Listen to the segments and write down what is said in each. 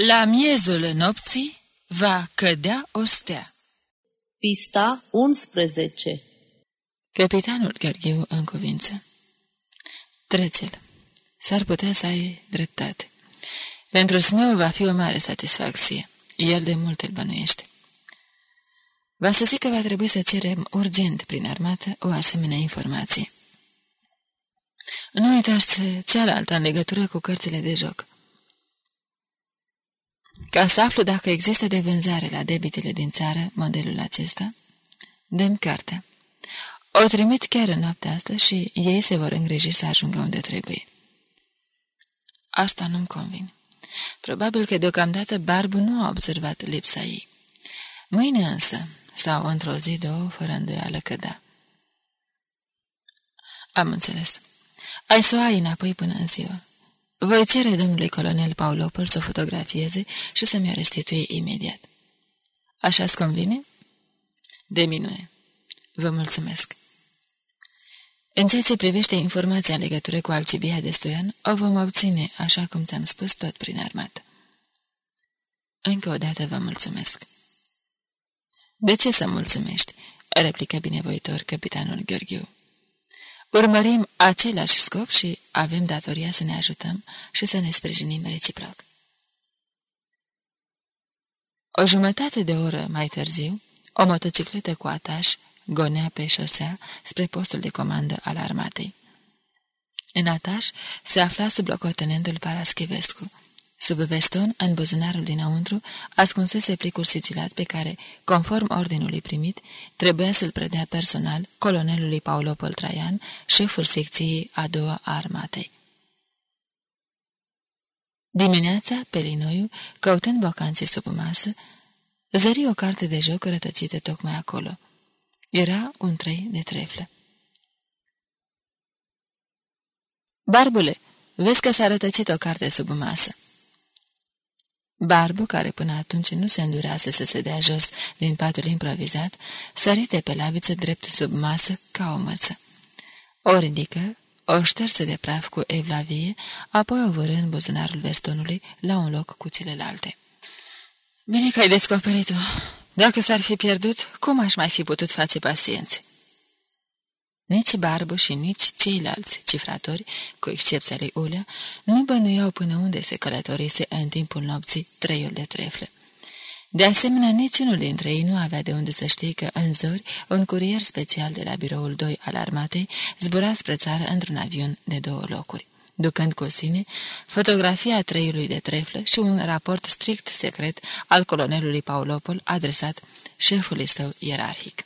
La miezul nopții va cădea o stea. Pista 11 Capitanul Gheorgheu în cuvință. Trece-l. S-ar putea să ai dreptate. Pentru Smeu va fi o mare satisfacție. El de mult îl bănuiește. Va să zic că va trebui să cerem urgent prin armată o asemenea informație. Nu uitați cealaltă în legătură cu cărțile de joc. Ca să aflu dacă există de vânzare la debitele din țară modelul acesta, dăm cartea. O trimit chiar în noaptea asta și ei se vor îngriji să ajungă unde trebuie. Asta nu-mi convine. Probabil că deocamdată Barbu nu a observat lipsa ei. Mâine însă, sau într-o zi, două, fără îndoială că da. Am înțeles. Ai să o ai înapoi până în ziua. Voi cere domnului colonel Paulopol să o fotografieze și să mi-o restituie imediat. Așa-ți convine? De minune. Vă mulțumesc. În ceea ce privește informația în legătură cu Alcibia de Stoian, o vom obține, așa cum ți-am spus, tot prin armată. Încă o dată vă mulțumesc. De ce să mulțumești? replică binevoitor capitanul Gheorghiu. Urmărim același scop și avem datoria să ne ajutăm și să ne sprijinim reciproc. O jumătate de oră mai târziu, o motocicletă cu ataș gonea pe șosea spre postul de comandă al armatei. În ataș se afla sub locotenentul Paraschivescu. Sub veston, în buzunarul dinăuntru, ascunsese plicul sigilat pe care, conform ordinului primit, trebuia să-l predea personal colonelului Paulopol Traian, șeful secției a doua a armatei. Dimineața, pe linoiu, căutând bocanțe sub masă, zări o carte de joc rătățită tocmai acolo. Era un trei de treflă. Barbule, vezi că s-a rătățit o carte sub masă. Barbu, care până atunci nu se îndurase să se dea jos din patul improvizat, sărite pe laviță drept sub masă ca o măță. O ridică, o șterse de praf cu evlavie, apoi o vără în buzunarul vestonului la un loc cu celelalte. Bine că ai descoperit-o. Dacă s-ar fi pierdut, cum aș mai fi putut face pacienți? Nici Barbu și nici ceilalți cifratori, cu excepția lui Ulea, nu bănuiau până unde se călătorise în timpul nopții treiul de trefle. De asemenea, niciunul dintre ei nu avea de unde să știe că în zori un curier special de la biroul 2 al armatei zbura spre țară într-un avion de două locuri ducând cu sine fotografia treiului de treflă și un raport strict secret al colonelului Paulopol adresat șefului său ierarhic.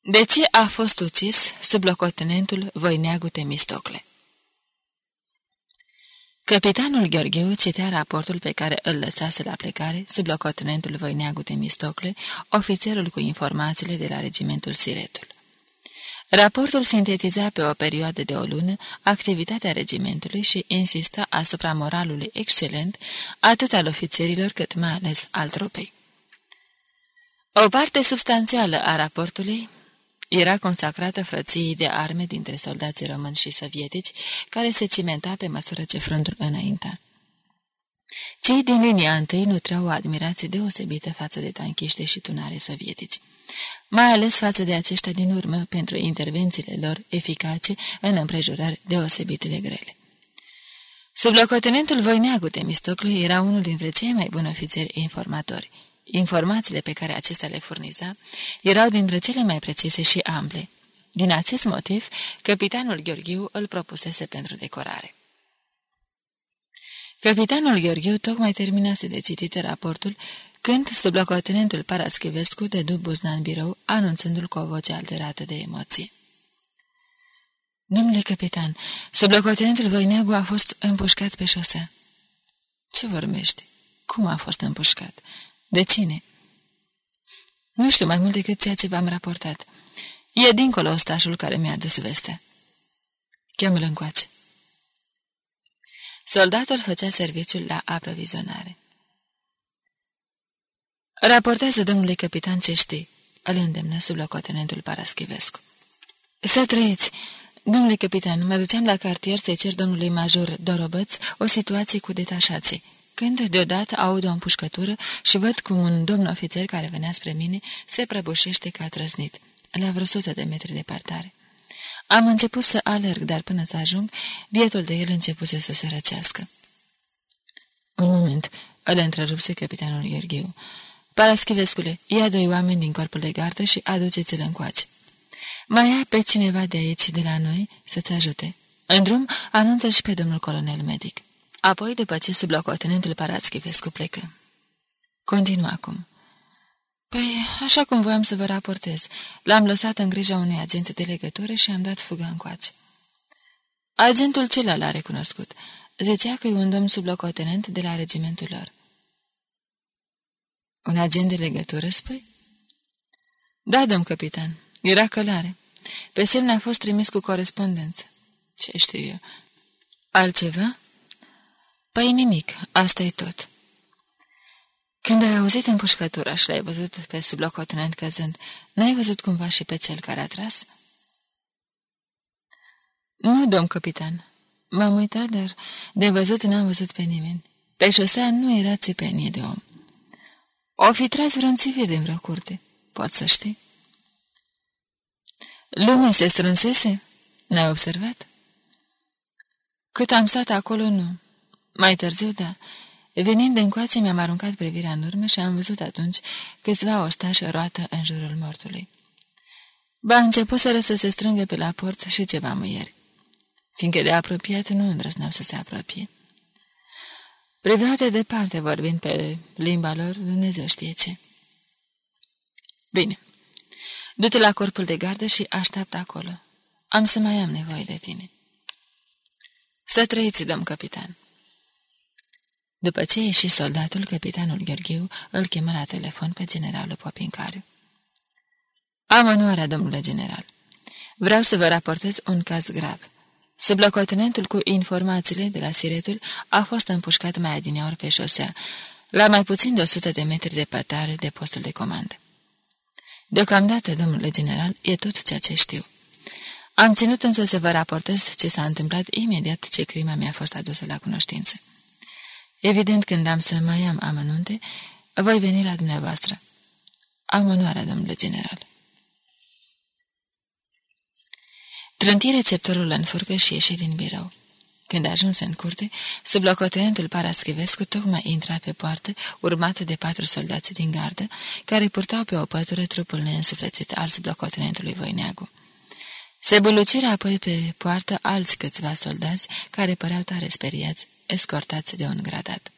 De ce a fost ucis sublocotenentul Voineagu Temistocle? Capitanul Gheorgheu citea raportul pe care îl lăsase la plecare sublocotenentul Voineagu Temistocle, ofițerul cu informațiile de la regimentul Siretul. Raportul sintetiza pe o perioadă de o lună activitatea regimentului și insista asupra moralului excelent atât al ofițerilor cât mai ales al trupei. O parte substanțială a raportului era consacrată frăției de arme dintre soldații români și sovietici, care se cimenta pe măsură ce fruntul înaintea. Cei din linia întâi nutreau o admirație deosebită față de tanchiște și tunare sovietici mai ales față de aceștia din urmă pentru intervențiile lor eficace în împrejurări deosebit de grele. Sublocotenentul Voineagu Temistoclu era unul dintre cei mai buni ofițeri informatori. Informațiile pe care acesta le furniza erau dintre cele mai precise și ample. Din acest motiv, capitanul Gheorghiu îl propusese pentru decorare. Capitanul Gheorghiu tocmai terminase de citit raportul când sublocotenentul Paraschivescu dădu buzna în birou, anunțându-l cu o voce alterată de emoție. Domnule capitan, sublocotenentul Voineagu a fost împușcat pe șosea. Ce vorbești? Cum a fost împușcat? De cine? Nu știu mai mult decât ceea ce v-am raportat. E dincolo ostașul care mi-a adus vestea. Cheamă-l încoace. Soldatul făcea serviciul la aprovizionare. Raportează domnului capitan ce știi, îl îndemnă sub locotenentul Paraschivescu. Să trăiți! Domnule capitan, mă duceam la cartier să-i cer domnului major Dorobăț o situație cu detașații. Când deodată aud o împușcătură și văd cum un domn ofițer care venea spre mine se prăbușește ca trăznit, la vreo sută de metri departare. Am început să alerg, dar până să ajung, bietul de el începuse să se răcească. Un moment, îl întrerupse capitanul Gheorgheu. Paraschivescule, ia doi oameni din corpul de gardă și aduceți-l încoace. Mai ia pe cineva de aici, de la noi, să-ți ajute. În drum, anunță și pe domnul colonel medic. Apoi, după ce sublocotenentul Paraschivescu plecă. Continua acum. Păi, așa cum voiam să vă raportez, l-am lăsat în grija unui agent de legătură și am dat fugă încoace. Agentul celălalt l-a recunoscut. Zicea că e un domn sublocotenent de la regimentul lor. Un agent de legătură, spui? Da, domn capitan, era călare. Pe semne a fost trimis cu corespondență. Ce știu eu? Altceva? Păi nimic, asta e tot. Când ai auzit împușcătura și l-ai văzut pe sublocotenent căzând, n-ai văzut cumva și pe cel care a tras? Nu, domn capitan. M-am uitat, dar de văzut n-am văzut pe nimeni. Pe șosea nu era țipenie de om. O fi tras vreun civil din vreo curte, poți să știi. Lumea se strânsese? N-ai observat? Cât am stat acolo, nu. Mai târziu, da. Venind de încoace, mi-am aruncat privirea în urmă și am văzut atunci câțiva ostași roată în jurul mortului. Ba, a început să se strângă pe la porță și ceva mâieri. Fiindcă de apropiat nu îndrăzneau să se apropie. Priveau de departe, vorbind pe limba lor, Dumnezeu știe ce. Bine. Du-te la corpul de gardă și așteaptă acolo. Am să mai am nevoie de tine. Să trăiți, domn capitan. După ce ieși soldatul, capitanul Gheorghiu îl chemă la telefon pe generalul Popincariu. Am onoarea, domnule general. Vreau să vă raportez un caz grav. Sublocotenentul cu informațiile de la Siretul a fost împușcat mai adineori pe șosea, la mai puțin de 100 de metri de pătare de postul de comandă. Deocamdată, domnule general, e tot ceea ce știu. Am ținut însă să vă raportez ce s-a întâmplat imediat ce crima mi-a fost adusă la cunoștință. Evident, când am să mai am amănunte, voi veni la dumneavoastră. Am onoarea, domnule general. Trânti receptorul în furcă și ieși din birou. Când ajuns în curte, sublocotenentul Paraschivescu tocmai intra pe poartă, urmat de patru soldați din gardă, care purtau pe o pătură trupul neînsuflețit al sublocotenentului Voineagu. Se buluciră apoi pe poartă alți câțiva soldați, care păreau tare speriați, escortați de un gradat.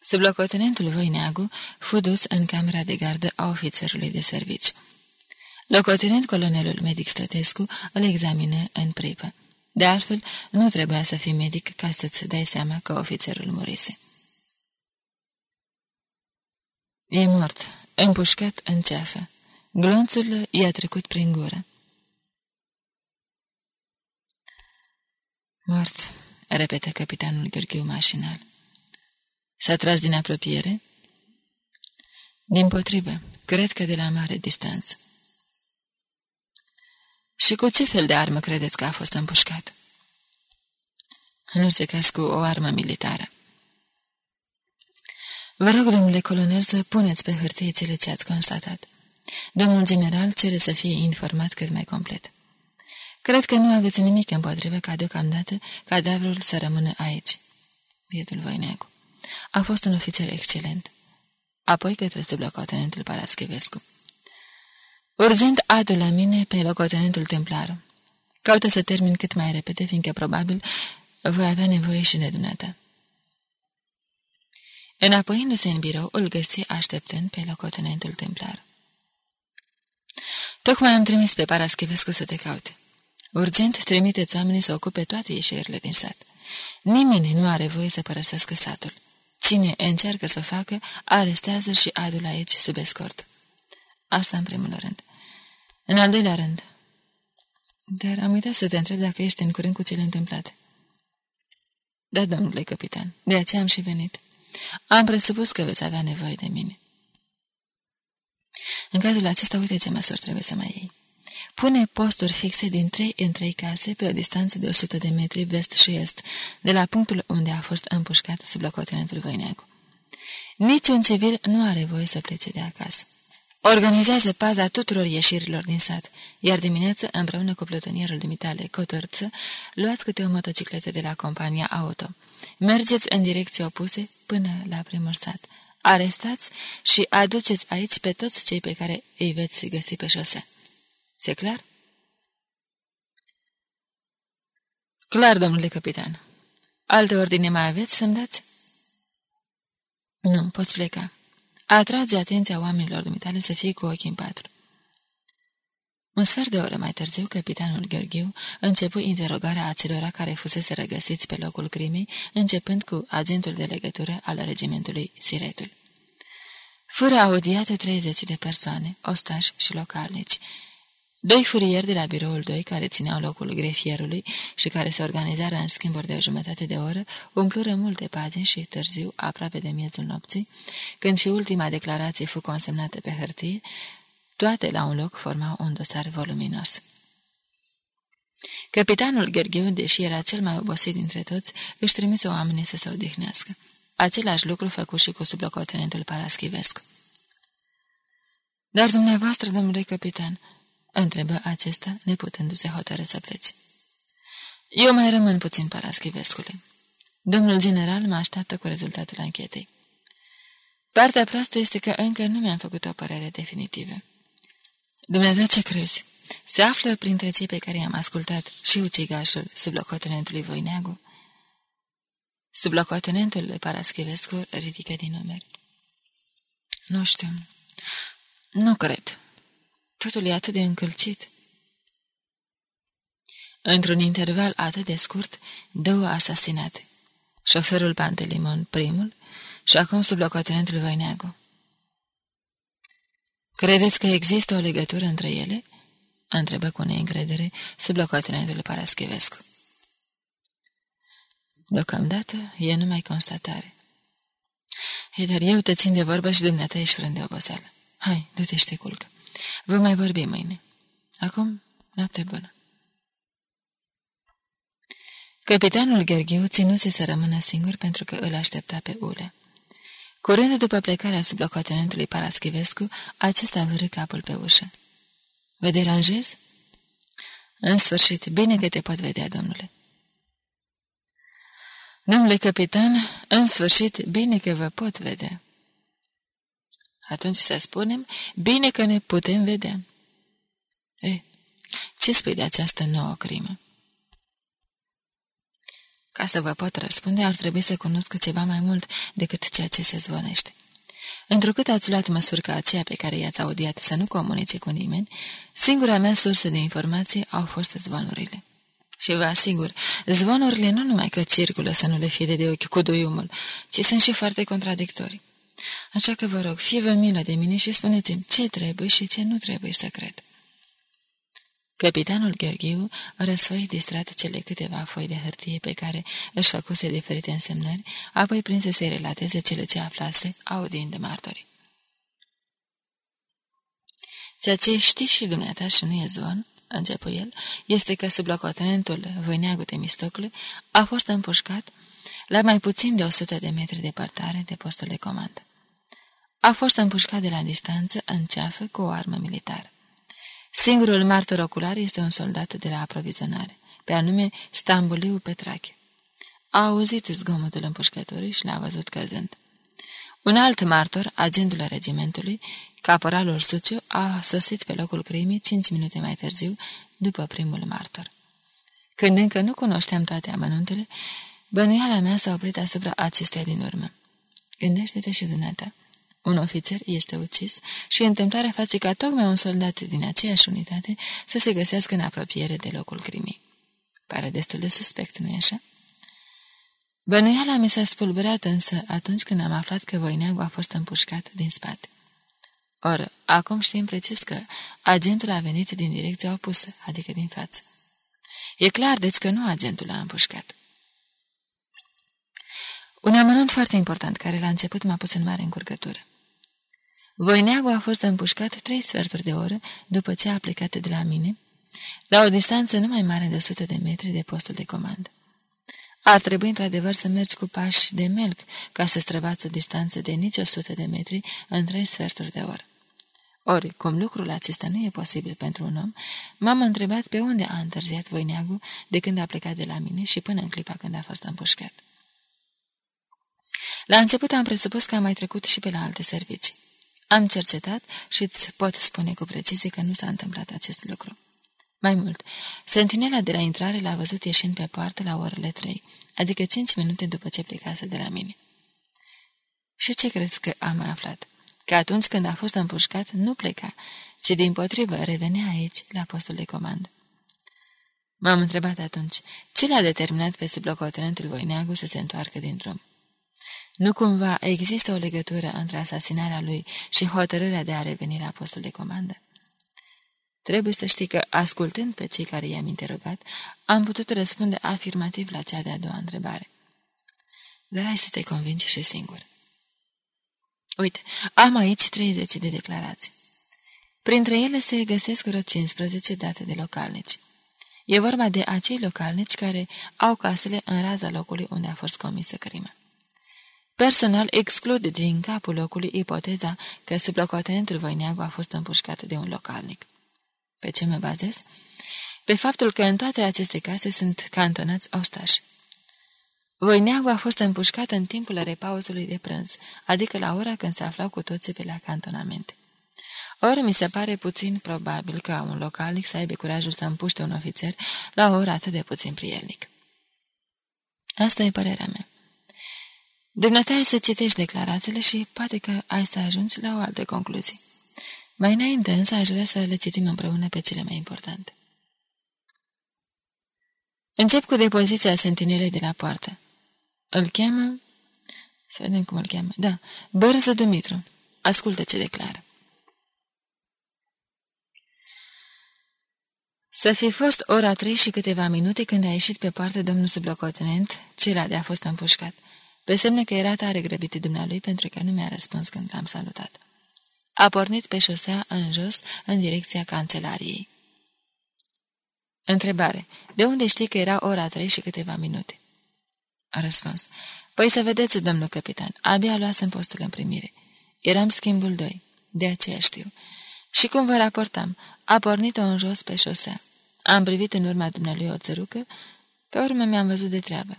Sublocotenentul Voineagu fu dus în camera de gardă a ofițerului de serviciu. Locotenent colonelul medic Stătescu îl examine în pripă. De altfel, nu trebuia să fii medic ca să-ți dai seama că ofițerul murise. E mort, împușcat în ceafă. Glonțul i-a trecut prin gură. Mort, repetă capitanul Gheorghiu mașinal. S-a tras din apropiere? Din potrivă, cred că de la mare distanță. Și cu ce fel de armă credeți că a fost împușcat? În orice caz cu o armă militară. Vă rog, domnule colonel, să puneți pe hârtie cele ce ați constatat. Domnul general cere să fie informat cât mai complet. Cred că nu aveți nimic împotrivă ca deocamdată cadavrul să rămână aici. Bietul Voineagu. A fost un ofițer excelent. Apoi către sublocotenentul Paraschivescu. Urgent adu la mine pe locotenentul Templaru. Caută să termin cât mai repede, fiindcă probabil voi avea nevoie și de dumneata. Înapoiindu-se în birou, îl găsi așteptând pe locotenentul Templar. Tocmai am trimis pe Paraschivescu să te caute. Urgent trimiteți oamenii să ocupe toate ieșirile din sat. Nimeni nu are voie să părăsească satul. Cine încearcă să o facă, arestează și adu la aici sub escort. Asta în primul rând. În al doilea rând. Dar am uitat să te întreb dacă ești în curând cu cele întâmplate. Da, domnule capitan, de aceea am și venit. Am presupus că veți avea nevoie de mine. În cazul acesta, uite ce măsuri trebuie să mai iei. Pune posturi fixe din trei în trei case pe o distanță de 100 de metri vest și est, de la punctul unde a fost împușcat sub locotenentul Voineagu. Niciun civil nu are voie să plece de acasă. Organizează paza tuturor ieșirilor din sat, iar dimineața, împreună cu plutonierul dumitale Cotărță, luați câte o motocicletă de la compania auto. Mergeți în direcții opuse până la primul sat. Arestați și aduceți aici pe toți cei pe care îi veți găsi pe șosea. Se clar? Clar, domnule capitan. Alte ordine mai aveți să-mi dați? Nu, poți pleca. Atrage atenția oamenilor dumitale să fie cu ochii în patru. Un sfert de oră mai târziu, capitanul Gheorghiu începu interogarea acelora care fusese regăsiți pe locul crimei, începând cu agentul de legătură al regimentului Siretul. Fără audiate 30 de persoane, ostași și localnici, Doi furieri de la biroul 2, care țineau locul grefierului și care se organizară în schimburi de o jumătate de oră, umplură multe pagini și târziu, aproape de miezul nopții, când și ultima declarație fu consemnată pe hârtie, toate la un loc formau un dosar voluminos. Capitanul Gheorghiu, deși era cel mai obosit dintre toți, își trimise oamenii să se odihnească. Același lucru făcut și cu sublocotenentul Paraschivescu. Dar dumneavoastră, domnule capitan, întrebă acesta, neputându-se hotără să plece. Eu mai rămân puțin, Paraschivescule. Domnul general mă așteaptă cu rezultatul anchetei. Partea proastă este că încă nu mi-am făcut o părere definitivă. Dumnezeu ce crezi? Se află printre cei pe care i-am ascultat și ucigașul sublocotenentului Voineagu? Sublocotenentul Paraschivescu ridică din numeri. Nu știu. Nu cred. Totul e atât de încălcit. Într-un interval atât de scurt, două asasinate. Șoferul Pantelimon, primul, și acum sub locotenentul Voineagu. Credeți că există o legătură între ele?" întrebă cu neîncredere sub locotenentul Paraschivescu. Deocamdată e numai constatare. Ei, dar eu te țin de vorbă și dumneata ești frânt de oboseală. Hai, du-te și te culcă. Vă mai vorbi mâine. Acum, noapte bună. Capitanul Gheorghiu ținuse să rămână singur pentru că îl aștepta pe ule. Curând după plecarea sub locotenentului Paraschivescu, acesta vârâ capul pe ușă. Vă deranjez? În sfârșit, bine că te pot vedea, domnule. Domnule capitan, în sfârșit, bine că vă pot vedea. Atunci să spunem, bine că ne putem vedea. E, ce spui de această nouă crimă? Ca să vă pot răspunde, ar trebui să cunosc ceva mai mult decât ceea ce se zvonește. Întrucât ați luat măsuri ca aceea pe care i-ați audiat să nu comunice cu nimeni, singura mea sursă de informații au fost zvonurile. Și vă asigur, zvonurile nu numai că circulă să nu le fie de ochi cu duiumul, ci sunt și foarte contradictorii. Așa că vă rog, fie vă milă de mine și spuneți-mi ce trebuie și ce nu trebuie să cred. Capitanul Gheorghiu răsfăi distrat cele câteva foi de hârtie pe care își făcuse diferite însemnări, apoi prinse să-i relateze cele ce aflase, audind de martori. Ceea ce știți și dumneata și nu e zvon, începu el, este că sub locotenentul Voineagu Temistocle a fost împușcat la mai puțin de 100 de metri departare de postul de comandă. A fost împușcat de la distanță în ceafă cu o armă militară. Singurul martor ocular este un soldat de la aprovizionare, pe anume Stambuliu Petrache. A auzit zgomotul împușcătorii și l-a văzut căzând. Un alt martor, agentul regimentului, caporalul Suciu, a sosit pe locul crimii cinci minute mai târziu, după primul martor. Când încă nu cunoșteam toate amănuntele, bănuiala mea s-a oprit asupra acestuia din urmă. Gândește-te și dumneata. Un ofițer este ucis și întâmplarea face ca tocmai un soldat din aceeași unitate să se găsească în apropiere de locul crimii. Pare destul de suspect, nu-i așa? Bănuiala mi s-a spulberat însă atunci când am aflat că Voineagu a fost împușcat din spate. Or, acum știm precis că agentul a venit din direcția opusă, adică din față. E clar, deci, că nu agentul a împușcat. Un amănunt foarte important care la început m-a pus în mare încurcătură. Voineagu a fost împușcat trei sferturi de oră după ce a plecat de la mine, la o distanță nu mai mare de 100 de metri de postul de comandă. Ar trebui într-adevăr să mergi cu pași de melc ca să străbați o distanță de nici 100 de metri în trei sferturi de oră. Ori, cum lucrul acesta nu e posibil pentru un om, m-am întrebat pe unde a întârziat voineagul de când a plecat de la mine și până în clipa când a fost împușcat. La început am presupus că am mai trecut și pe la alte servicii. Am cercetat și îți pot spune cu precizie că nu s-a întâmplat acest lucru. Mai mult, sentinela de la intrare l-a văzut ieșind pe poartă la orele trei, adică cinci minute după ce plecase de la mine. Și ce crezi că am mai aflat? Că atunci când a fost împușcat, nu pleca, ci din potrivă revenea aici, la postul de comandă. M-am întrebat atunci, ce l-a determinat pe sublocotenentul Voineagu să se întoarcă din drum? Nu cumva există o legătură între asasinarea lui și hotărârea de a reveni la postul de comandă? Trebuie să știi că, ascultând pe cei care i-am interogat, am putut răspunde afirmativ la cea de-a doua întrebare. Dar hai să te convingi și singur. Uite, am aici 30 de declarații. Printre ele se găsesc vreo 15 date de localnici. E vorba de acei localnici care au casele în raza locului unde a fost comisă crima. Personal exclud din capul locului ipoteza că sublocotenentul Voineagu a fost împușcat de un localnic. Pe ce mă bazez? Pe faptul că în toate aceste case sunt cantonați ostași. Voineagu a fost împușcat în timpul repauzului de prânz, adică la ora când se aflau cu toții pe la cantonamente. Ori mi se pare puțin probabil ca un localnic să aibă curajul să împuște un ofițer la o oră atât de puțin prielnic. Asta e părerea mea. Dumneata ai să citești declarațiile și poate că ai să ajungi la o altă concluzie. Mai înainte însă aș vrea să le citim împreună pe cele mai importante. Încep cu depoziția sentinelei de la poartă. Îl cheamă... Să vedem cum îl cheamă. Da, Bărzu Dumitru. Ascultă ce declară. Să fi fost ora trei și câteva minute când a ieșit pe poartă domnul sublocotenent, cel de a fost împușcat. Pe semne că era tare grăbit dumnealui pentru că nu mi-a răspuns când l-am salutat. A pornit pe șosea în jos, în direcția cancelariei. Întrebare. De unde știi că era ora trei și câteva minute? A răspuns. Păi să vedeți, domnul capitan, abia luasem postul în primire. Eram schimbul doi, de aceea știu. Și cum vă raportam, a pornit-o în jos pe șosea. Am privit în urma dumnealui o țărucă, pe urmă mi-am văzut de treabă.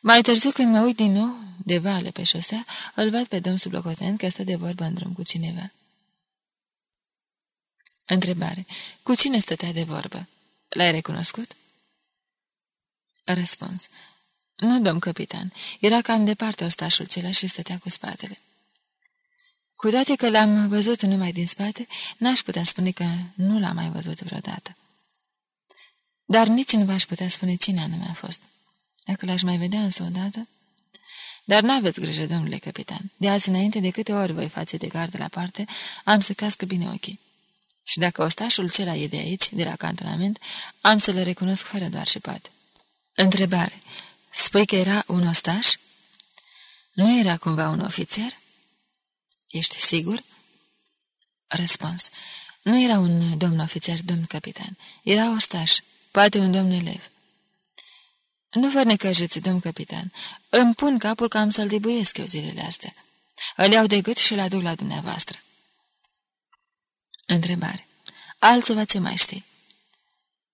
Mai târziu, când mă uit din nou, de vale pe șosea, îl văd pe domn sublocotenent că stă de vorbă în drum cu cineva. Întrebare. Cu cine stătea de vorbă? L-ai recunoscut? Răspuns. Nu, domn capitan. Era cam departe ostașul cela și stătea cu spatele. Cu toate că l-am văzut numai din spate, n-aș putea spune că nu l-am mai văzut vreodată. Dar nici nu v-aș putea spune cine anume a fost. Dacă l-aș mai vedea însă odată... Dar n-aveți grijă, domnule capitan. De azi înainte, de câte ori voi face de gardă la parte, am să cască bine ochii. Și dacă ostașul cela e de aici, de la cantonament, am să le recunosc fără doar și poate. Întrebare. Spui că era un ostaș? Nu era cumva un ofițer? Ești sigur? Răspuns. Nu era un domn ofițer, domn capitan. Era ostaș, poate un domn elev. Nu vă necăjeți, domn capitan. Îmi pun capul că am să-l dibuiesc eu zilele astea. Îl iau de gât și îl aduc la dumneavoastră. Întrebare. Altceva ce mai știi?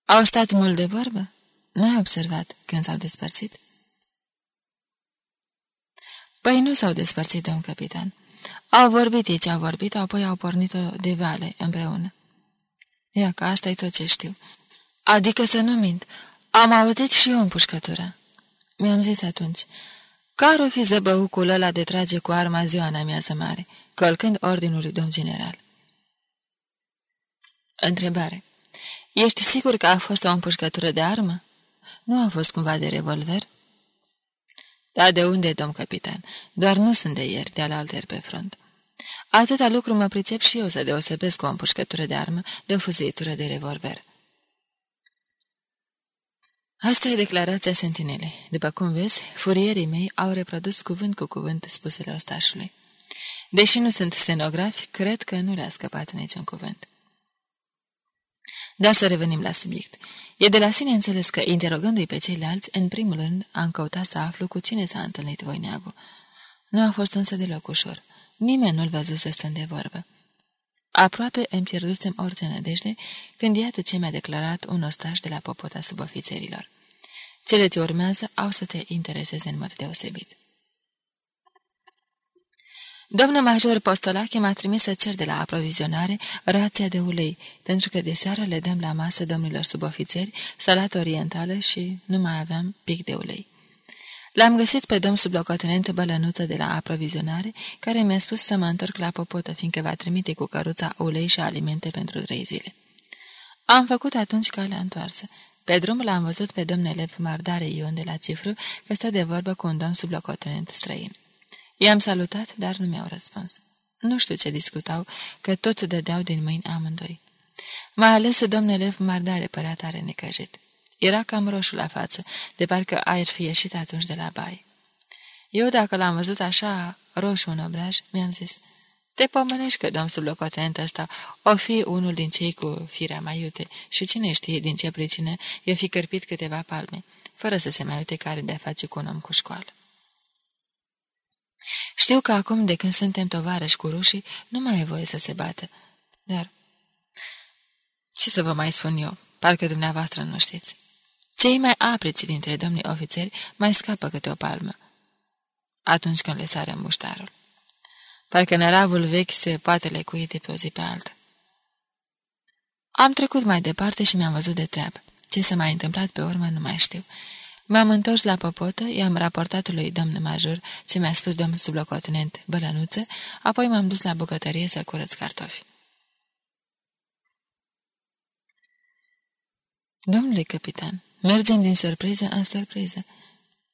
Au stat mult de vorbă? Nu ai observat când s-au despărțit? Păi nu s-au despărțit, domn capitan. Au vorbit ei ce au vorbit, apoi au pornit-o de vale împreună. Ia că asta e tot ce știu. Adică să nu mint. Am auzit și eu împușcătura. Mi-am zis atunci, care o fi zăbăucul ăla de trage cu arma ziua în amiază mare, călcând ordinul lui domn general? Întrebare. Ești sigur că a fost o împușcătură de armă? Nu a fost cumva de revolver? Da, de unde, domn capitan? Doar nu sunt de ieri, de-al alter pe front. Atâta lucru mă pricep și eu să deosebesc o împușcătură de armă de o fuzeitură de revolver. Asta e declarația sentinelei. După cum vezi, furierii mei au reprodus cuvânt cu cuvânt spusele ostașului. Deși nu sunt stenografi, cred că nu le-a scăpat niciun cuvânt. Dar să revenim la subiect. E de la sine înțeles că, interogându-i pe ceilalți, în primul rând am căutat să aflu cu cine s-a întâlnit Voineagu. Nu a fost însă deloc ușor. Nimeni nu-l văzuse stând de vorbă. Aproape îmi pierdusem orice nădejde când iată ce mi-a declarat un ostaș de la popota subofițerilor. Cele ce urmează au să te intereseze în mod deosebit. Domnul major Postolache m-a trimis să cer de la aprovizionare rația de ulei, pentru că de seară le dăm la masă domnilor subofițeri salată orientală și nu mai aveam pic de ulei. L-am găsit pe domn sublocotenent Bălănuță de la aprovizionare, care mi-a spus să mă întorc la popotă, fiindcă va trimite cu căruța ulei și alimente pentru trei zile. Am făcut atunci calea întoarsă. Pe drum l-am văzut pe domnul Mardare Ion de la Cifru, că stă de vorbă cu un domn sublocotenent străin. I-am salutat, dar nu mi-au răspuns. Nu știu ce discutau, că tot dădeau din mâini amândoi. Mai ales domnul Mardare părea tare necăjit. Era cam roșu la față, de parcă aer fi ieșit atunci de la bai. Eu, dacă l-am văzut așa roșu în obraj, mi-am zis, te pomenești că domnul sublocotenent ăsta o fi unul din cei cu firea mai iute și cine știe din ce pricină i-o fi cărpit câteva palme, fără să se mai uite care de-a face cu un om cu școală. Știu că acum, de când suntem tovarăși cu rușii, nu mai e voie să se bată, dar... Ce să vă mai spun eu? Parcă dumneavoastră nu știți. Cei mai aprici dintre domnii ofițeri mai scapă câte o palmă, atunci când le sare muștarul. Parcă năravul vechi se poate lecui de pe o zi pe altă. Am trecut mai departe și mi-am văzut de treabă. Ce s-a mai întâmplat pe urmă nu mai știu. M-am întors la popotă, i-am raportat lui domnul major ce mi-a spus domnul sublocotenent Bălănuță, apoi m-am dus la bucătărie să curăț cartofi. Domnule capitan, mergem din surpriză în surpriză.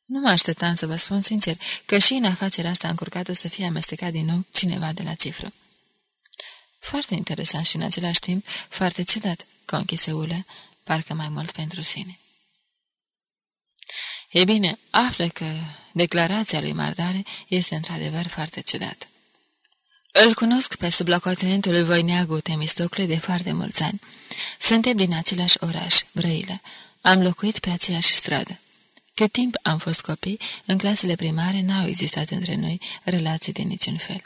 Nu mă așteptam să vă spun sincer că și în afacerea asta încurcată să fie amestecat din nou cineva de la cifră. Foarte interesant și în același timp foarte ciudat, conchise Ule, parcă mai mult pentru sine. E bine, află că declarația lui Mardare este într-adevăr foarte ciudată. Îl cunosc pe sublocotenentul lui Voineagu Temistocle de foarte mulți ani. Suntem din același oraș, Brăilă. Am locuit pe aceeași stradă. Cât timp am fost copii, în clasele primare n-au existat între noi relații de niciun fel.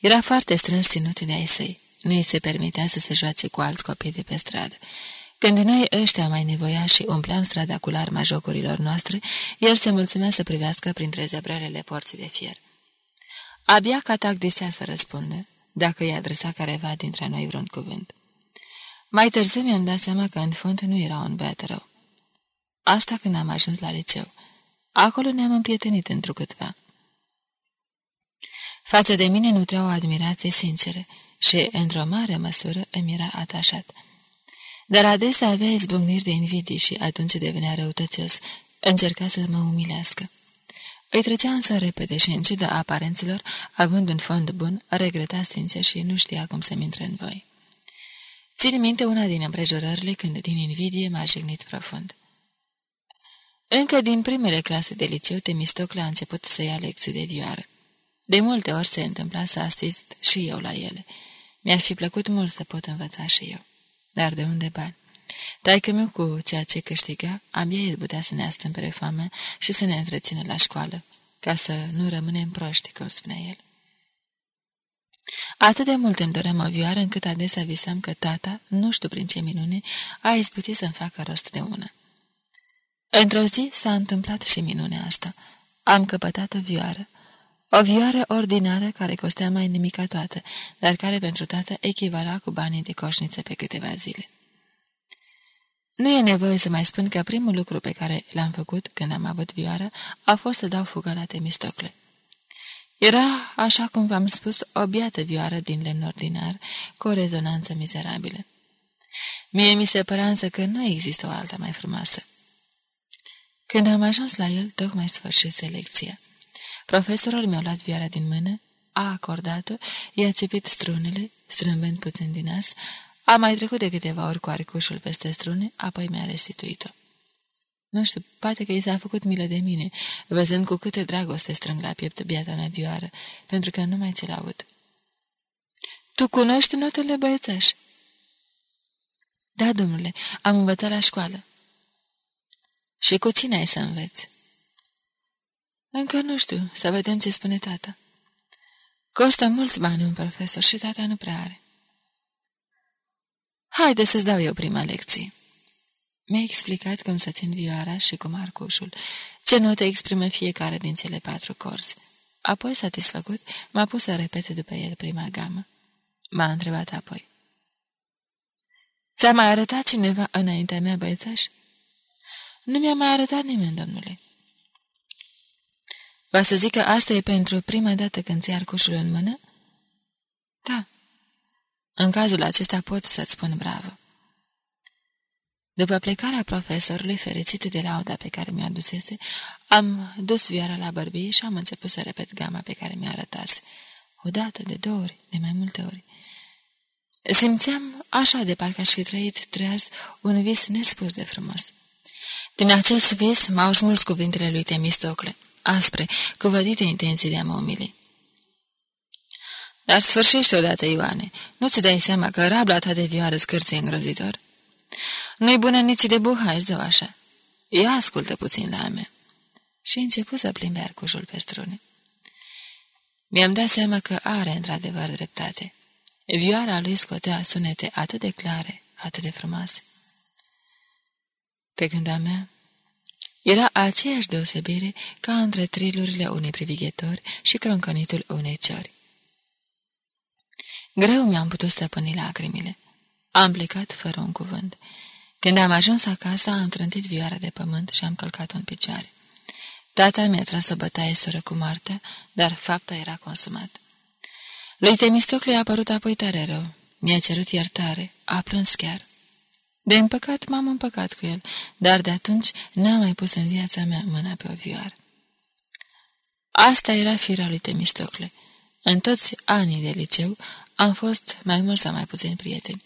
Era foarte strâns ținut de ai săi. Nu îi se permitea să se joace cu alți copii de pe stradă. Când noi ăștia mai nevoia și umpleam strada cu larma jocurilor noastre, el se mulțumea să privească printre zebrelele porții de fier. Abia Catac desea să răspundă, dacă i-a adresa careva dintre noi vreun cuvânt. Mai târziu mi-am dat seama că în fond nu era un băiat rău. Asta când am ajuns la liceu. Acolo ne-am împrietenit întrucâtva. Față de mine nutrea o admirație sinceră și, într-o mare măsură, îmi era atașat. Dar adesea avea izbucniri de invidii și atunci devenea răutăcios, încerca să mă umilească. Îi trecea însă repede și, în ciuda aparențelor, având un fond bun, regreta sincer și nu știa cum să-mi intre în voi. Țin minte una din împrejurările când, din invidie, m-a jignit profund. Încă din primele clase de liceu, Temistocle a început să ia lecții de vioară. De multe ori se întâmpla să asist și eu la ele. Mi-ar fi plăcut mult să pot învăța și eu. Dar de unde bani? Taică meu cu ceea ce câștiga, abia el putea să ne astâmpere foamea și să ne întrețină la școală, ca să nu rămânem proști, cum spunea el. Atât de mult îmi doream o vioară, încât adesea visam că tata, nu știu prin ce minune, a izbutit să-mi facă rost de una. Într-o zi s-a întâmplat și minunea asta. Am căpătat o vioară. O vioară ordinară care costea mai nimica toată, dar care pentru tată echivala cu banii de coșniță pe câteva zile. Nu e nevoie să mai spun că primul lucru pe care l-am făcut când am avut vioară a fost să dau fugă la Temistocle. Era, așa cum v-am spus, o biată vioară din lemn ordinar, cu o rezonanță mizerabilă. Mie mi se părea însă că nu există o altă mai frumoasă. Când am ajuns la el, tocmai sfârșit selecția. Profesorul mi-a luat vioara din mână, a acordat-o, i-a cepit strunele, strâmbând puțin din nas, a mai trecut de câteva ori cu arcușul peste strune, apoi mi-a restituit-o. Nu știu, poate că i s-a făcut milă de mine, văzând cu câte dragoste strâng la piept biata mea vioară, pentru că nu mai ce-l aud. Tu cunoști notele băiețași?" Da, domnule, am învățat la școală. Și cu cine ai să înveți? Încă nu știu, să vedem ce spune tata. Costă mulți bani un profesor și tata nu prea are. Haide să-ți dau eu prima lecție. Mi-a explicat cum să țin vioara și cum arcușul, ce note exprimă fiecare din cele patru corzi. Apoi, satisfăcut, m-a pus să repete după el prima gamă. M-a întrebat apoi. Ți-a mai arătat cineva înaintea mea, băiețaș? Nu mi-a mai arătat nimeni, domnule. Va să zic că asta e pentru prima dată când ți arcușul în mână? Da. În cazul acesta pot să-ți spun bravo. După plecarea profesorului fericit de lauda pe care mi-a adusese, am dus vioara la bărbie și am început să repet gama pe care mi-a arătase. O dată, de două ori, de mai multe ori. Simțeam așa de parcă aș fi trăit treaz un vis nespus de frumos. Din acest vis m-au smuls cuvintele lui Temistocle, aspre, cu vădite intenții de a mă umili. Dar sfârșește odată, Ioane, nu-ți dai seama că rabla ta de vioară scârție îngrozitor? Nu-i bună nici de buhai, zău așa. Ia ascultă puțin la mea. Și început să plimbe arcușul pe strune. Mi-am dat seama că are într-adevăr dreptate. Vioara lui scotea sunete atât de clare, atât de frumoase. Pe când a mea era aceeași deosebire ca între trilurile unei privighetori și croncănitul unei ciori. Greu mi-am putut stăpâni lacrimile. Am plecat fără un cuvânt. Când am ajuns acasă, am trântit vioara de pământ și am călcat-o în picioare. Tata mi-a tras o bătaie soră cu moartea, dar fapta era consumat. Lui Temistocle a părut apoi tare rău. Mi-a cerut iertare, a plâns chiar. De împăcat m-am împăcat cu el, dar de atunci n-am mai pus în viața mea mâna pe o vioară. Asta era firea lui Temistocle. În toți anii de liceu am fost mai mult sau mai puțin prieteni.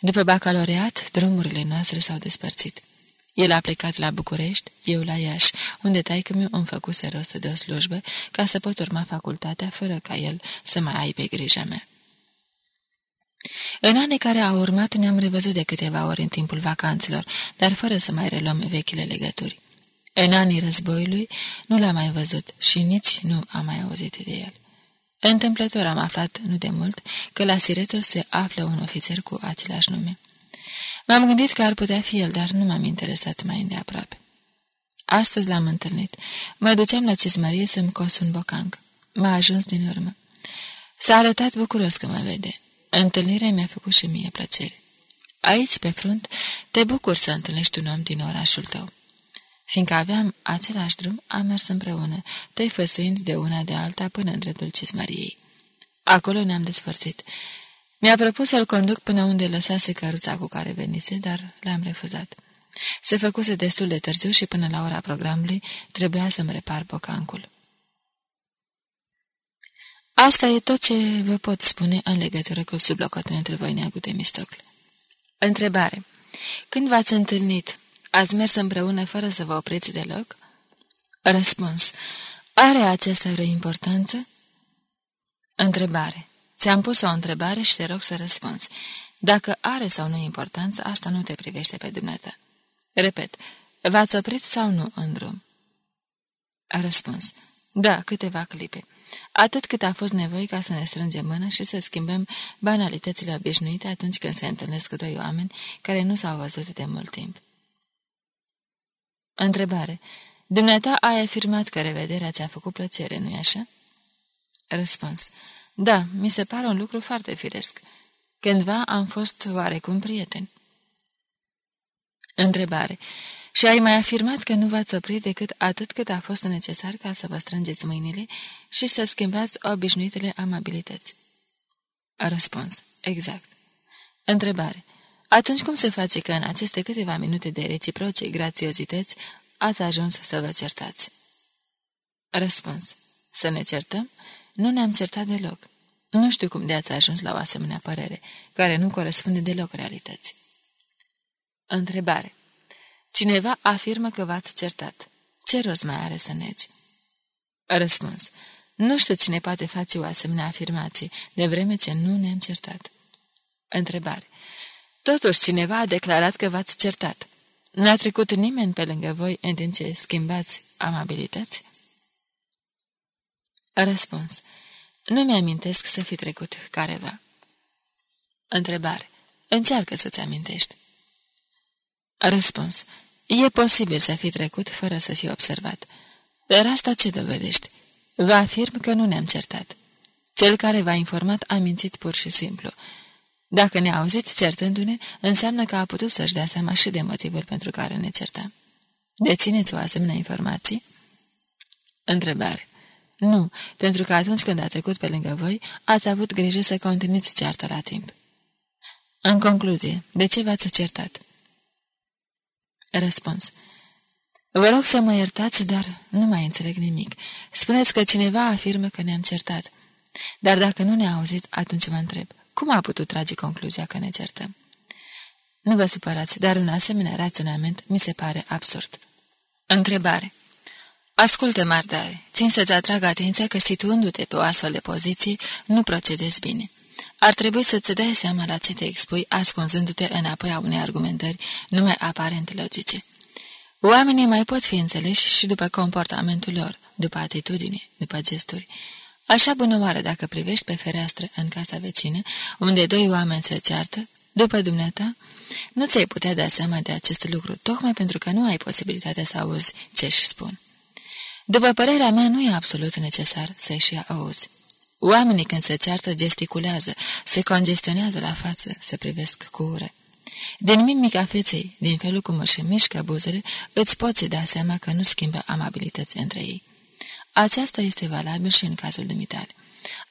După bacaloreat, drumurile noastre s-au despărțit. El a plecat la București, eu la Iași, unde taică mi îmi făcuse rost de o slujbă ca să pot urma facultatea fără ca el să mai aibă grija mea. În anii care au urmat ne-am revăzut de câteva ori în timpul vacanțelor, dar fără să mai reluăm vechile legături. În anii războiului nu l-am mai văzut și nici nu am mai auzit de el. Întâmplător am aflat, nu de mult, că la Siretul se află un ofițer cu același nume. M-am gândit că ar putea fi el, dar nu m-am interesat mai îndeaproape. Astăzi l-am întâlnit. Mă duceam la cizmărie să-mi cos un bocanc. M-a ajuns din urmă. S-a arătat bucuros că mă vede. Întâlnirea mi-a făcut și mie plăcere. Aici, pe frunt, te bucur să întâlnești un om din orașul tău. Fiindcă aveam același drum, am mers împreună, făsuind de una de alta până în dreptul cizmăriei. Acolo ne-am despărțit. Mi-a propus să-l conduc până unde lăsase căruța cu care venise, dar l-am refuzat. Se făcuse destul de târziu și până la ora programului trebuia să-mi repar bocancul. Asta e tot ce vă pot spune în legătură cu sublocotenentul Voineagu de Mistocle. Întrebare. Când v-ați întâlnit, ați mers împreună fără să vă opriți deloc? Răspuns. Are aceasta vreo importanță? Întrebare. Ți-am pus o întrebare și te rog să răspunzi. Dacă are sau nu importanță, asta nu te privește pe dumneata. Repet, v-ați oprit sau nu în drum? A răspuns. Da, câteva clipe. Atât cât a fost nevoie ca să ne strângem mână și să schimbăm banalitățile obișnuite atunci când se întâlnesc doi oameni care nu s-au văzut de mult timp. Întrebare. Dumneata ai afirmat că revederea ți-a făcut plăcere, nu-i așa? Răspuns. Da, mi se pare un lucru foarte firesc. Cândva am fost oarecum prieteni. Întrebare. Și ai mai afirmat că nu v-ați oprit decât atât cât a fost necesar ca să vă strângeți mâinile și să schimbați obișnuitele amabilități. Răspuns. Exact. Întrebare. Atunci cum se face că în aceste câteva minute de reciproce grațiozități ați ajuns să vă certați? Răspuns. Să ne certăm? Nu ne-am certat deloc. Nu știu cum de ați ajuns la o asemenea părere, care nu corespunde deloc realității. Întrebare. Cineva afirmă că v-ați certat. Ce rost mai are să negi? Răspuns. Nu știu cine poate face o asemenea afirmație, de vreme ce nu ne-am certat. Întrebare. Totuși, cineva a declarat că v-ați certat. N-a trecut nimeni pe lângă voi în timp ce schimbați amabilități? Răspuns. Nu mi-amintesc să fi trecut careva. Întrebare. Încearcă să-ți amintești. Răspuns. E posibil să fi trecut fără să fi observat. Dar asta ce dovedești? Vă afirm că nu ne-am certat. Cel care v-a informat a mințit pur și simplu. Dacă ne-a auzit certându-ne, înseamnă că a putut să-și dea seama și de motivul pentru care ne certa. Dețineți o asemenea informație? Întrebare. Nu, pentru că atunci când a trecut pe lângă voi, ați avut grijă să continuiți cearta la timp. În concluzie, de ce v-ați certat? Răspuns. Vă rog să mă iertați, dar nu mai înțeleg nimic. Spuneți că cineva afirmă că ne-am certat. Dar dacă nu ne-a auzit, atunci vă întreb. Cum a putut trage concluzia că ne certăm? Nu vă supărați, dar un asemenea raționament mi se pare absurd. Întrebare. Ascultă, Mardare, țin să-ți atrag atenția că situându-te pe o astfel de poziție, nu procedezi bine. Ar trebui să-ți dai seama la ce te expui ascunzându-te înapoi a unei argumentări numai aparent logice. Oamenii mai pot fi înțeleși și după comportamentul lor, după atitudine, după gesturi. Așa bună oară dacă privești pe fereastră în casa vecină, unde doi oameni se ceartă, după dumneata, nu ți-ai putea da seama de acest lucru, tocmai pentru că nu ai posibilitatea să auzi ce-și spun. După părerea mea, nu e absolut necesar să-și și auzi. Oamenii când se ceartă gesticulează, se congestionează la față, se privesc cu ură. Din mimica feței, din felul cum își mișcă buzele, îți poți da seama că nu schimbă amabilități între ei. Aceasta este valabil și în cazul dumitale.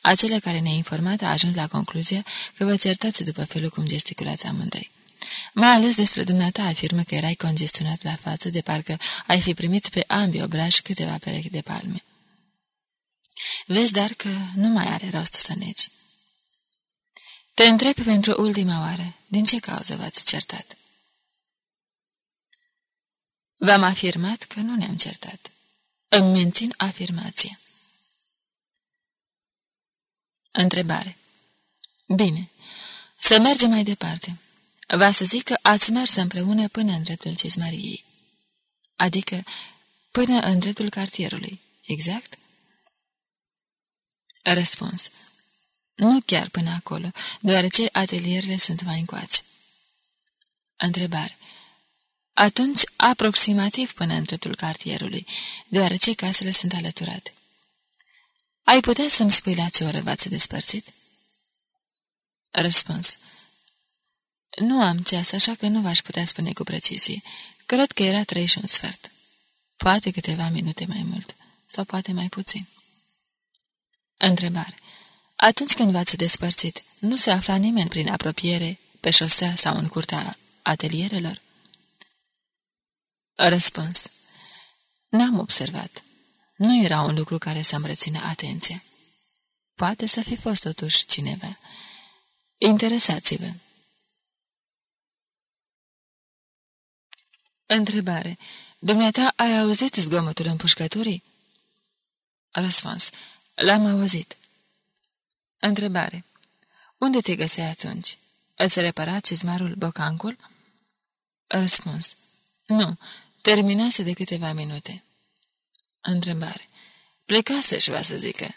Acele care ne-a informat a ajuns la concluzia că vă certați după felul cum gesticulați amândoi. Mai ales despre dumneata afirmă că erai congestionat la față, de parcă ai fi primit pe ambii obrași câteva perechi de palme. Vezi, dar, că nu mai are rost să negi. Te întreb pentru ultima oară, din ce cauză v-ați certat? V-am afirmat că nu ne-am certat. Îmi mențin afirmația. Întrebare. Bine, să mergem mai departe. Va să zic că ați mers împreună până în dreptul cizmăriei. Adică până în dreptul cartierului, exact? Răspuns. Nu chiar până acolo, deoarece atelierele sunt mai încoace. Întrebare. Atunci, aproximativ până în dreptul cartierului, deoarece casele sunt alăturate. Ai putea să-mi spui la ce oră v-ați despărțit? Răspuns. Nu am ceas, așa că nu v-aș putea spune cu precizie. Cred că era trei și un sfert. Poate câteva minute mai mult, sau poate mai puțin. Întrebare. Atunci când v-ați despărțit, nu se afla nimeni prin apropiere, pe șosea sau în curtea atelierelor? Răspuns. N-am observat. Nu era un lucru care să-mi rețină atenția. Poate să fi fost totuși cineva. Interesați-vă. Întrebare. Dumneata, ai auzit zgomotul împușcăturii? Răspuns. L-am auzit. Întrebare. Unde te găseai atunci? Îți repara cizmarul bocancul? Răspuns. Nu, terminase de câteva minute. Întrebare. Plecase-și, va să zică.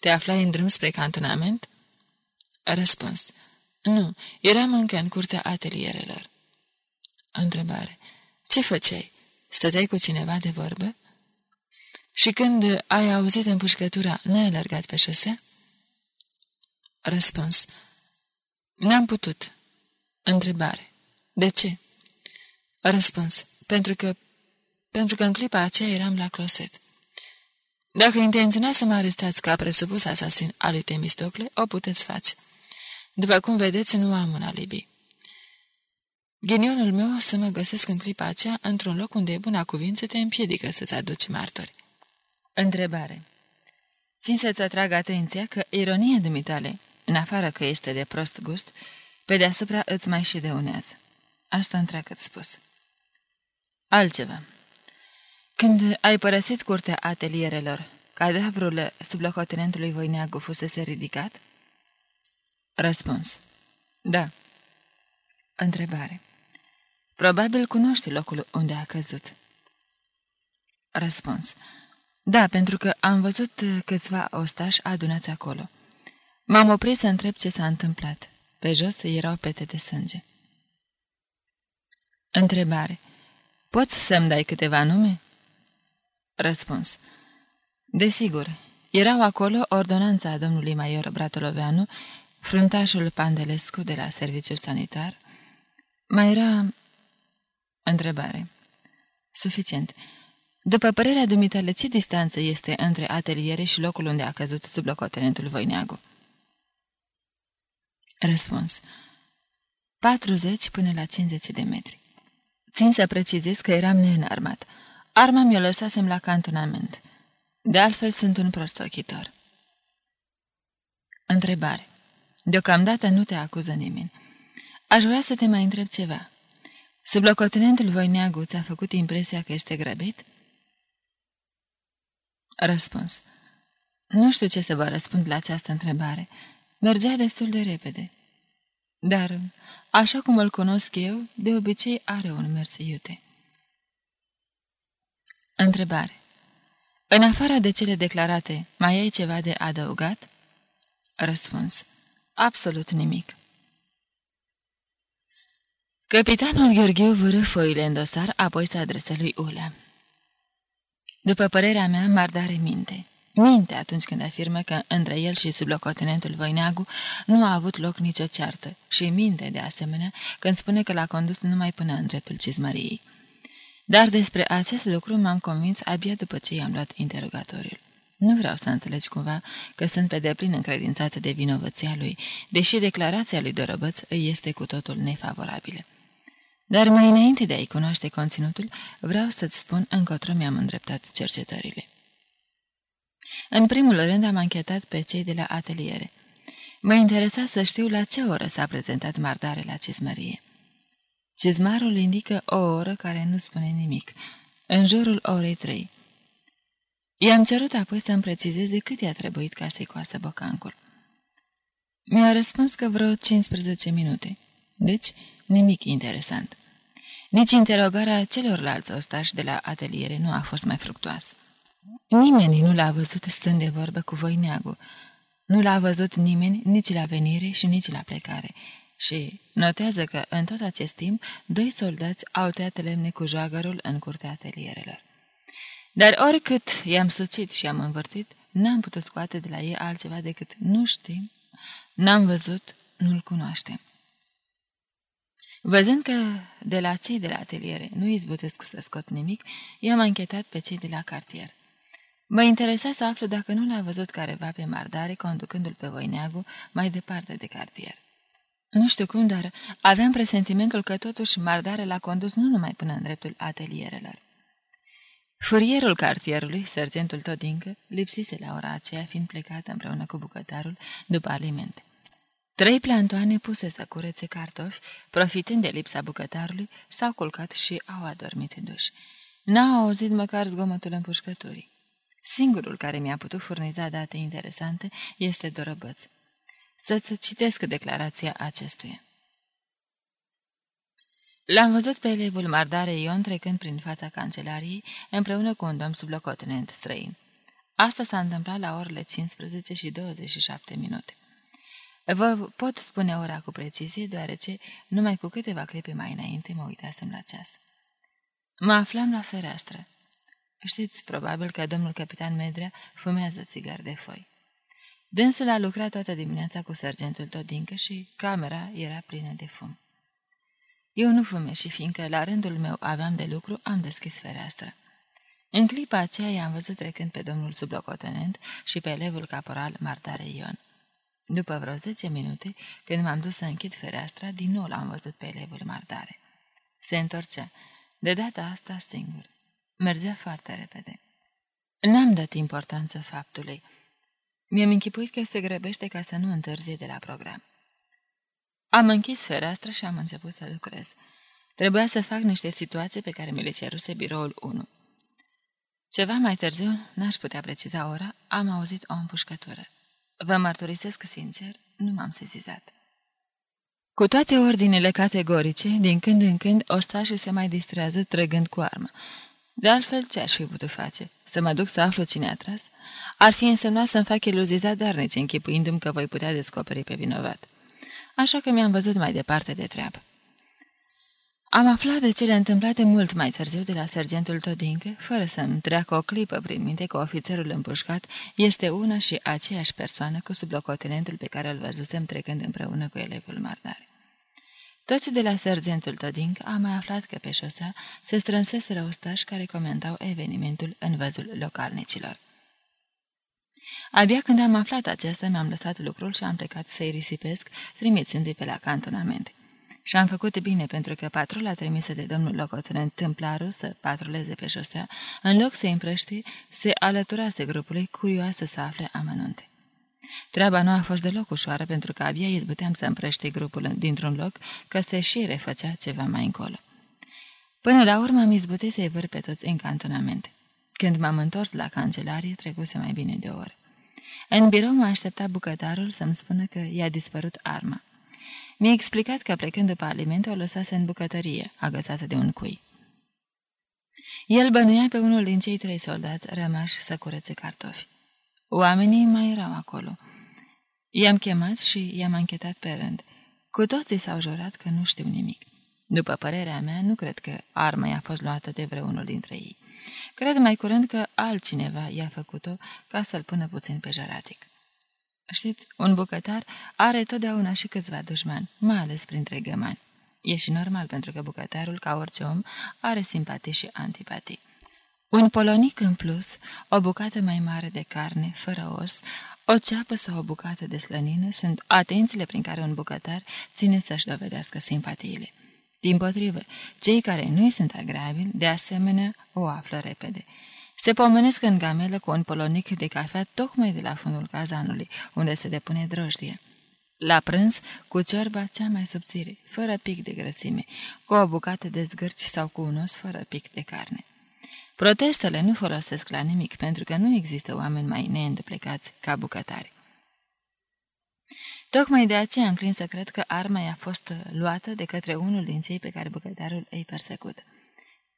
Te aflai în drum spre cantonament? Răspuns. Nu, eram încă în curtea atelierelor. Întrebare. Ce făceai? Stăteai cu cineva de vorbă? Și când ai auzit împușcătura, n-ai alergat pe șosea? Răspuns. N-am putut. Întrebare. De ce? Răspuns. Pentru că... Pentru că în clipa aceea eram la closet. Dacă intenționați să mă arestați ca presupus asasin al lui Temistocle, o puteți face. După cum vedeți, nu am un alibi. Ghinionul meu o să mă găsesc în clipa aceea într-un loc unde buna cuvință te împiedică să-ți aduci martori. Întrebare. Țin să-ți atrag atenția că ironia dumitale, în afară că este de prost gust, pe deasupra îți mai și deunează. Asta întreagă spus. Altceva. Când ai părăsit curtea atelierelor, cadavrul sublocotenentului Voineagu fusese ridicat? Răspuns. Da. Întrebare. Probabil cunoști locul unde a căzut. Răspuns. Da, pentru că am văzut câțiva ostași adunați acolo. M-am oprit să întreb ce s-a întâmplat. Pe jos erau pete de sânge. Întrebare. Poți să-mi dai câteva nume? Răspuns. Desigur. Erau acolo ordonanța domnului Maior Bratoloveanu, fruntașul Pandelescu de la Serviciul Sanitar. Mai era... Întrebare. Suficient. După părerea dumitale, ce distanță este între ateliere și locul unde a căzut sublocotenentul Voineagu? Răspuns. 40 până la 50 de metri. Țin să precizez că eram neînarmat. Arma mi-o lăsasem la cantonament. De altfel sunt un prostochitor. Întrebare. Deocamdată nu te acuză nimeni. Aș vrea să te mai întreb ceva. Sublocotenentul Voineaguț ți-a făcut impresia că este grăbit? Răspuns. Nu știu ce să vă răspund la această întrebare. Mergea destul de repede. Dar, așa cum îl cunosc eu, de obicei are un mers iute. Întrebare. În afară de cele declarate, mai ai ceva de adăugat? Răspuns. Absolut nimic. Capitanul Gheorghiu vârâ foile în dosar, apoi se adresă lui Ulea. După părerea mea, Mardare minte. Minte atunci când afirmă că între el și sublocotenentul Voineagu nu a avut loc nicio ceartă și minte, de asemenea, când spune că l-a condus numai până în dreptul cizmăriei. Dar despre acest lucru m-am convins abia după ce i-am luat interogatoriul. Nu vreau să înțelegi cumva că sunt pe deplin încredințată de vinovăția lui, deși declarația lui Dorobăț îi este cu totul nefavorabilă. Dar mai înainte de a-i cunoaște conținutul, vreau să-ți spun încotro mi-am îndreptat cercetările. În primul rând am anchetat pe cei de la ateliere. Mă interesa să știu la ce oră s-a prezentat mardare la cizmărie. Cizmarul indică o oră care nu spune nimic, în jurul orei trei. I-am cerut apoi să-mi precizeze cât i-a trebuit ca să-i coasă bocancul. Mi-a răspuns că vreo 15 minute. Deci, nimic interesant. Nici interogarea celorlalți ostași de la ateliere nu a fost mai fructuoasă. Nimeni nu l-a văzut stând de vorbă cu voineagul. Nu l-a văzut nimeni nici la venire și nici la plecare. Și notează că, în tot acest timp, doi soldați au tăiat lemne cu joagărul în curtea atelierelor. Dar oricât i-am sucit și am învârtit, n-am putut scoate de la ei altceva decât nu știm, n-am văzut, nu-l cunoaștem. Văzând că de la cei de la ateliere nu izbutesc să scot nimic, i-am anchetat pe cei de la cartier. Mă interesa să aflu dacă nu l-a văzut careva pe mardare conducându-l pe Voineagu mai departe de cartier. Nu știu cum, dar aveam presentimentul că totuși mardare l-a condus nu numai până în dreptul atelierelor. Furierul cartierului, sergentul Todincă, lipsise la ora aceea, fiind plecat împreună cu bucătarul după alimente. Trei plantoane puse să curețe cartofi, profitând de lipsa bucătarului, s-au culcat și au adormit duși. N-au auzit măcar zgomotul împușcăturii. Singurul care mi-a putut furniza date interesante este Dorăbăț. Să-ți citesc declarația acestuia. L-am văzut pe elevul Mardare Ion trecând prin fața cancelariei împreună cu un domn sublocotenent străin. Asta s-a întâmplat la orele 15 și 27 minute. Vă pot spune ora cu precizie, deoarece numai cu câteva clipe mai înainte mă uitasem la ceas. Mă aflam la fereastră. Știți probabil că domnul capitan Medrea fumează țigări de foi. Dânsul a lucrat toată dimineața cu sergentul Todincă și camera era plină de fum. Eu nu fume și fiindcă la rândul meu aveam de lucru, am deschis fereastră. În clipa aceea i-am văzut trecând pe domnul sublocotenent și pe elevul caporal Martare Ion. După vreo zece minute, când m-am dus să închid fereastra, din nou l-am văzut pe elevul Mardare. Se întorcea, de data asta singur. Mergea foarte repede. N-am dat importanță faptului. Mi-am închipuit că se grăbește ca să nu întârzie de la program. Am închis fereastra și am început să lucrez. Trebuia să fac niște situații pe care mi le ceruse biroul 1. Ceva mai târziu, n-aș putea preciza ora, am auzit o împușcătură. Vă mărturisesc sincer, nu m-am sezizat. Cu toate ordinele categorice, din când în când, ostașii se mai distrează trăgând cu armă. De altfel, ce aș fi putut face? Să mă duc să aflu cine a tras? Ar fi însemnat să-mi fac iluzii zadarnici, închipuindu-mi că voi putea descoperi pe vinovat. Așa că mi-am văzut mai departe de treabă. Am aflat de cele întâmplate mult mai târziu de la sergentul Todincă, fără să-mi treacă o clipă prin minte că ofițerul împușcat este una și aceeași persoană cu sublocotenentul pe care îl văzusem trecând împreună cu elevul Mardare. Tot de la sergentul Todinc am mai aflat că pe șosea se strânseseră ostași care comentau evenimentul în văzul localnicilor. Abia când am aflat acesta, mi-am lăsat lucrul și am plecat să-i risipesc, trimițându-i pe la cantonamente. Și am făcut bine pentru că patrula trimisă de domnul locotenent Tâmplaru să patruleze pe șosea, în loc să împrăști, se alăturase grupului curioasă să afle amănunte. Treaba nu a fost deloc ușoară pentru că abia izbuteam să împrăști grupul dintr-un loc, că se și refăcea ceva mai încolo. Până la urmă am izbutit să-i văr pe toți în cantonamente. Când m-am întors la cancelarie, trecuse mai bine de o oră. În birou mă aștepta bucătarul să-mi spună că i-a dispărut arma. Mi-a explicat că plecând după alimente o lăsase în bucătărie, agățată de un cui. El bănuia pe unul din cei trei soldați rămași să curețe cartofi. Oamenii mai erau acolo. I-am chemat și i-am anchetat pe rând. Cu toții s-au jurat că nu știu nimic. După părerea mea, nu cred că arma i-a fost luată de vreunul dintre ei. Cred mai curând că altcineva i-a făcut-o ca să-l pună puțin pe jaratic. Știți, un bucătar are totdeauna și câțiva dușmani, mai ales printre gămani. E și normal pentru că bucătarul, ca orice om, are simpatii și antipatii. Un polonic în plus, o bucată mai mare de carne, fără os, o ceapă sau o bucată de slănină sunt atențiile prin care un bucătar ține să-și dovedească simpatiile. Din potrivă, cei care nu-i sunt agreabili, de asemenea, o află repede. Se pomenesc în gamelă cu un polonic de cafea tocmai de la fundul cazanului, unde se depune drojdie. La prânz, cu ciorba cea mai subțire, fără pic de grăsime, cu o bucată de zgârci sau cu un os fără pic de carne. Protestele nu folosesc la nimic, pentru că nu există oameni mai neîndeplecați ca bucătari. Tocmai de aceea înclin să cred că arma i-a fost luată de către unul din cei pe care bucătarul îi persecută.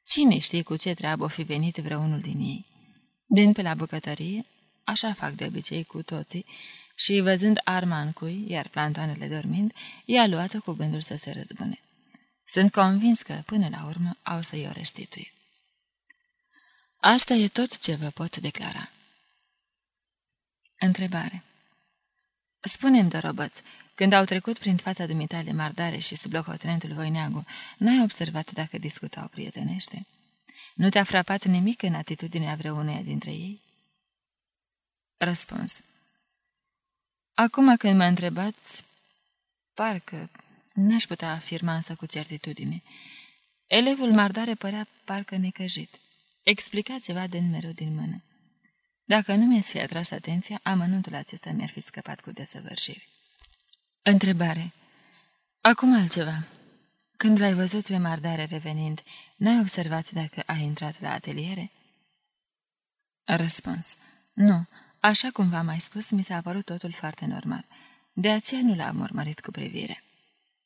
Cine știe cu ce treabă o fi venit vreunul din ei? Din pe la bucătărie, așa fac de obicei cu toții, și văzând arma în cui, iar plantoanele dormind, i-a luat-o cu gândul să se răzbune. Sunt convins că, până la urmă, au să-i o restituie. Asta e tot ce vă pot declara. Întrebare Spune-mi, dorobăț, când au trecut prin fața dumitale Mardare și sub locotenentul Voineagu, n-ai observat dacă discutau prietenește? Nu te-a frapat nimic în atitudinea vreuneia dintre ei? Răspuns. Acum când mă întrebați, parcă n-aș putea afirma însă cu certitudine. Elevul Mardare părea parcă necăjit. Explica ceva de numerul din mână. Dacă nu mi-ați fi atras atenția, amănuntul acesta mi-ar fi scăpat cu desăvârșire. Întrebare. Acum altceva. Când l-ai văzut pe Mardare revenind, n-ai observat dacă a intrat la ateliere? Răspuns. Nu. Așa cum v-am mai spus, mi s-a părut totul foarte normal. De aceea nu l-am urmărit cu privire.